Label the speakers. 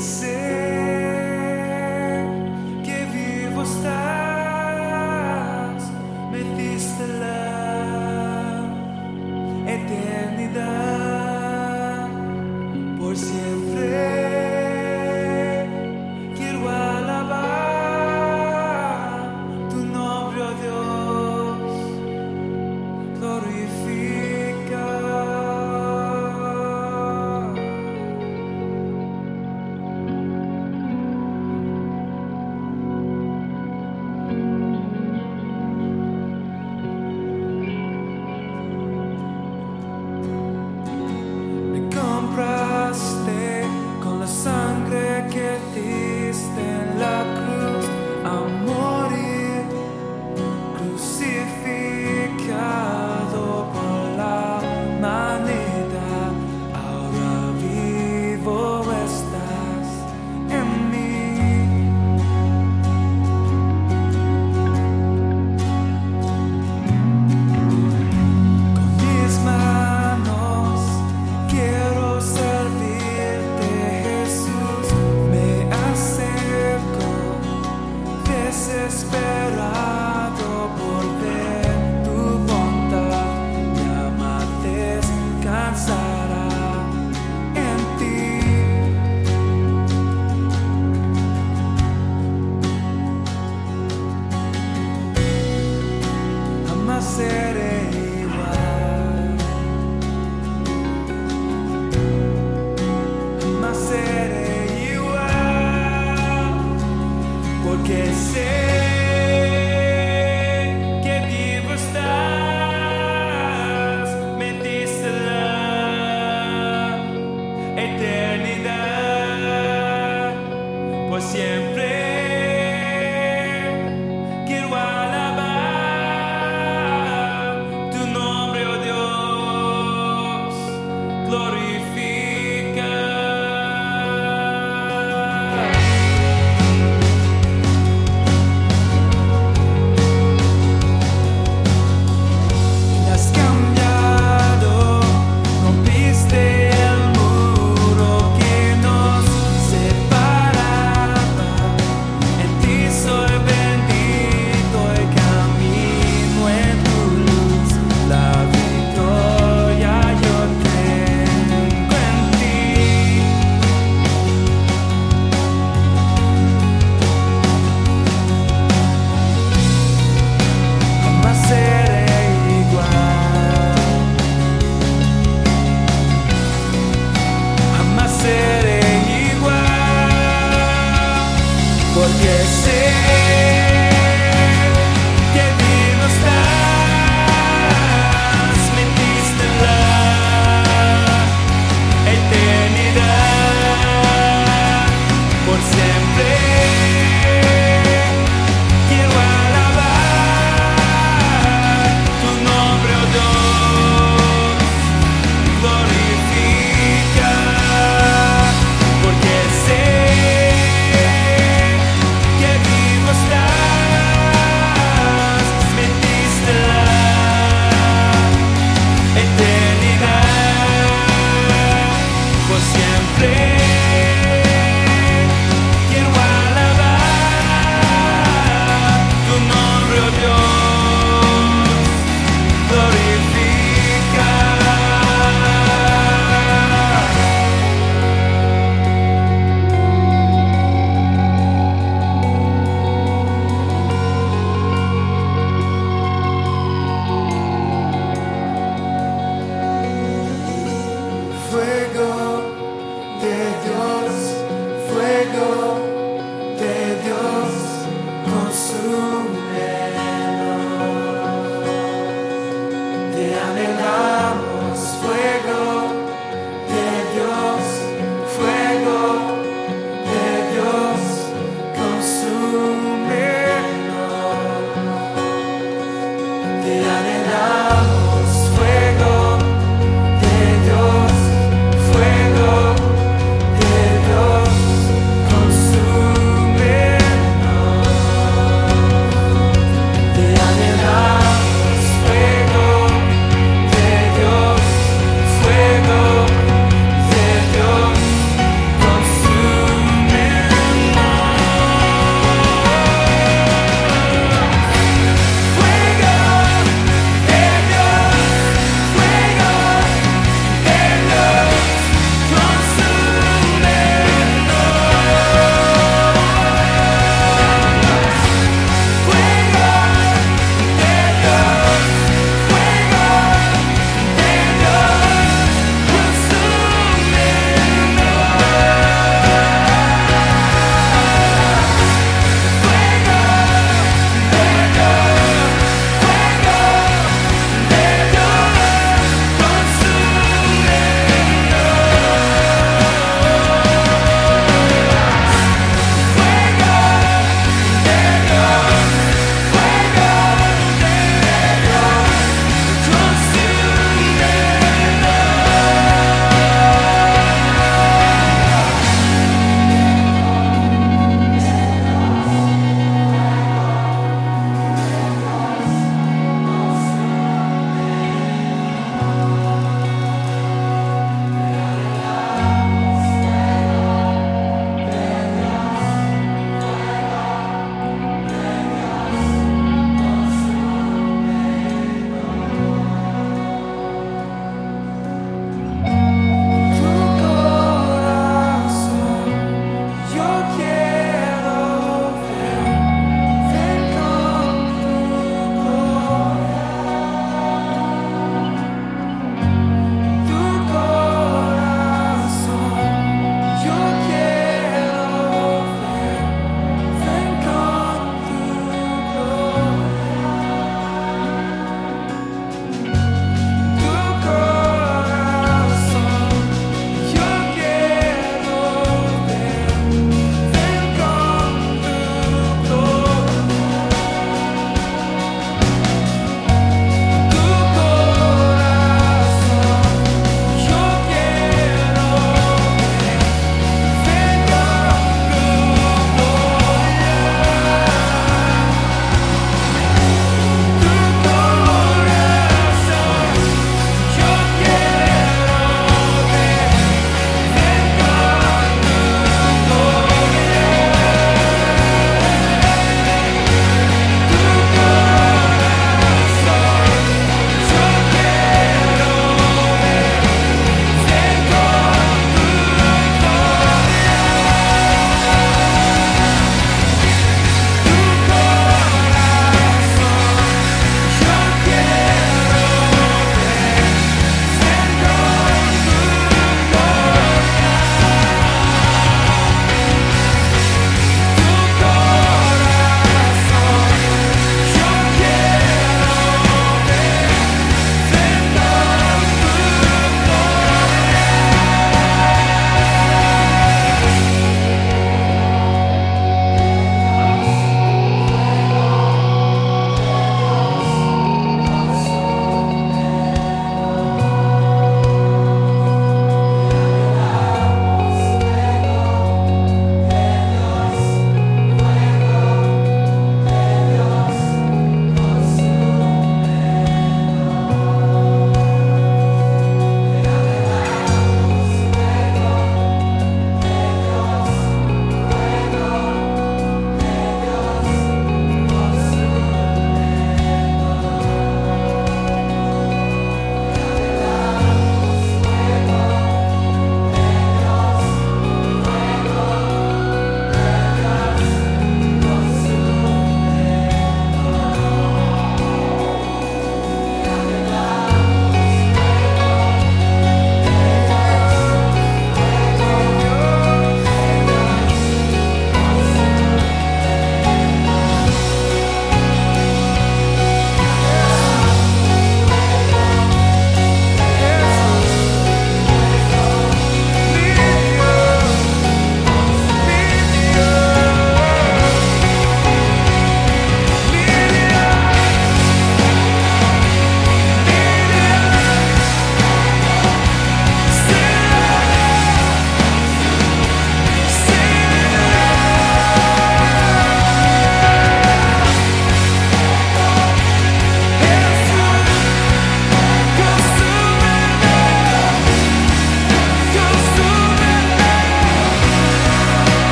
Speaker 1: see